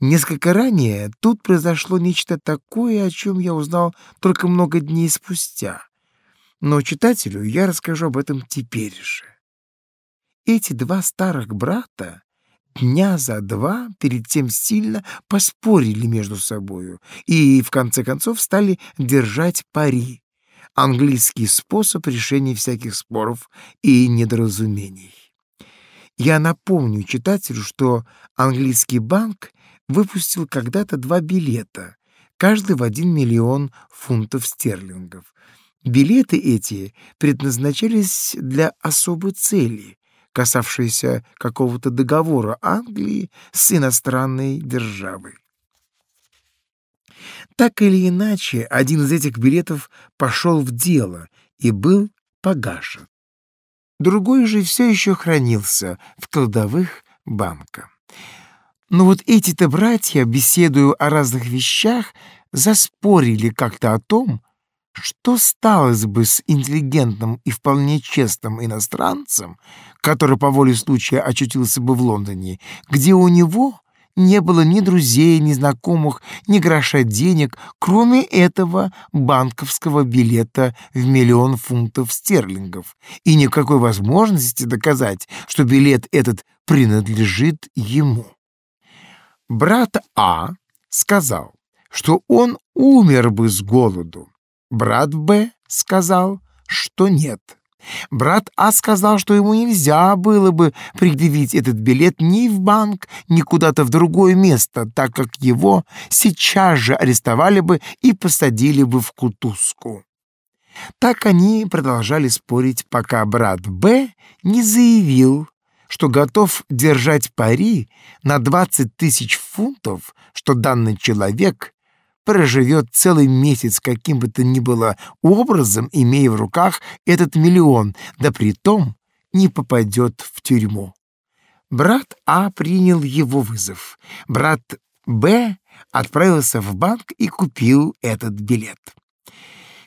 Несколько ранее тут произошло нечто такое, о чем я узнал только много дней спустя. Но читателю я расскажу об этом теперь же. Эти два старых брата дня за два перед тем сильно поспорили между собою и, в конце концов, стали держать пари. Английский способ решения всяких споров и недоразумений. Я напомню читателю, что английский банк выпустил когда-то два билета, каждый в один миллион фунтов стерлингов. Билеты эти предназначались для особой цели, касавшейся какого-то договора Англии с иностранной державой. Так или иначе, один из этих билетов пошел в дело и был погашен. Другой же все еще хранился в кладовых банка. Но вот эти-то братья, беседуя о разных вещах, заспорили как-то о том, что сталось бы с интеллигентным и вполне честным иностранцем, который по воле случая очутился бы в Лондоне, где у него не было ни друзей, ни знакомых, ни гроша денег, кроме этого банковского билета в миллион фунтов стерлингов, и никакой возможности доказать, что билет этот принадлежит ему. Брат А сказал, что он умер бы с голоду, Брат Б сказал, что нет. Брат А сказал, что ему нельзя было бы предъявить этот билет ни в банк, ни куда-то в другое место, так как его сейчас же арестовали бы и посадили бы в кутузку. Так они продолжали спорить, пока брат Б не заявил, что готов держать пари на 20 тысяч фунтов, что данный человек проживет целый месяц каким бы то ни было образом, имея в руках этот миллион, да при том не попадет в тюрьму. Брат А принял его вызов. Брат Б отправился в банк и купил этот билет.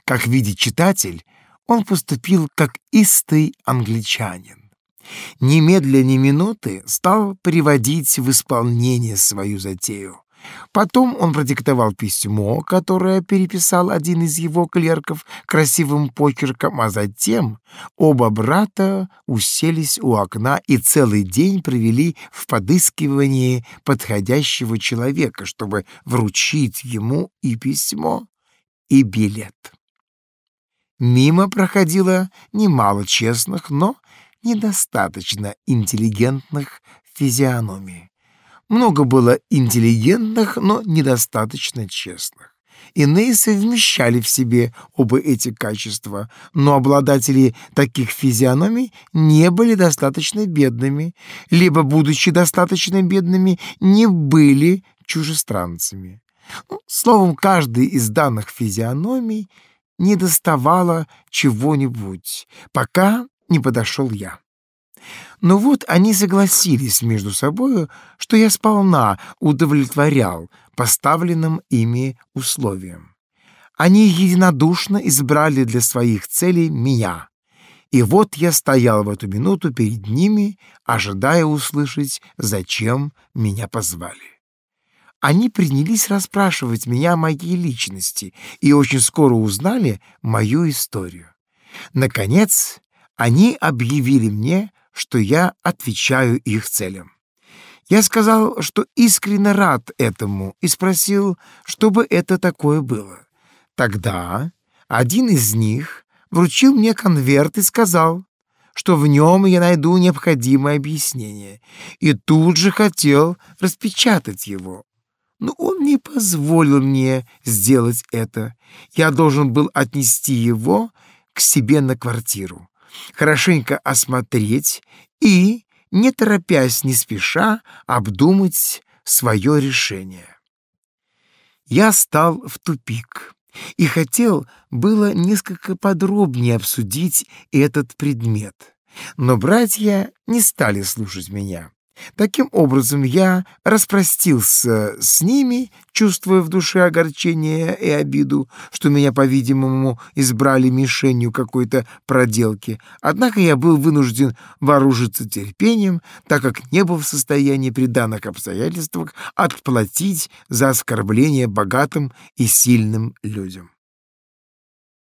Как видит читатель, он поступил как истый англичанин. Немедля ни минуты стал приводить в исполнение свою затею. Потом он продиктовал письмо, которое переписал один из его клерков красивым почерком, а затем оба брата уселись у окна и целый день провели в подыскивании подходящего человека, чтобы вручить ему и письмо, и билет. Мимо проходило немало честных, но недостаточно интеллигентных физиономий. Много было интеллигентных, но недостаточно честных. Иные совмещали в себе оба эти качества, но обладатели таких физиономий не были достаточно бедными, либо, будучи достаточно бедными, не были чужестранцами. Ну, словом, каждый из данных физиономий не доставало чего-нибудь, пока не подошел я. Но вот они согласились между собою, что я сполна удовлетворял поставленным ими условиям. Они единодушно избрали для своих целей меня. И вот я стоял в эту минуту перед ними, ожидая услышать, зачем меня позвали. Они принялись расспрашивать меня о моей личности и очень скоро узнали мою историю. Наконец, они объявили мне, что я отвечаю их целям. Я сказал, что искренне рад этому, и спросил, что бы это такое было. Тогда один из них вручил мне конверт и сказал, что в нем я найду необходимое объяснение, и тут же хотел распечатать его. Но он не позволил мне сделать это. Я должен был отнести его к себе на квартиру хорошенько осмотреть и, не торопясь, не спеша, обдумать свое решение. Я стал в тупик и хотел было несколько подробнее обсудить этот предмет, но братья не стали слушать меня. Таким образом, я распростился с ними, чувствуя в душе огорчение и обиду, что меня, по-видимому, избрали мишенью какой-то проделки. Однако я был вынужден вооружиться терпением, так как не был в состоянии при данных обстоятельствах отплатить за оскорбление богатым и сильным людям.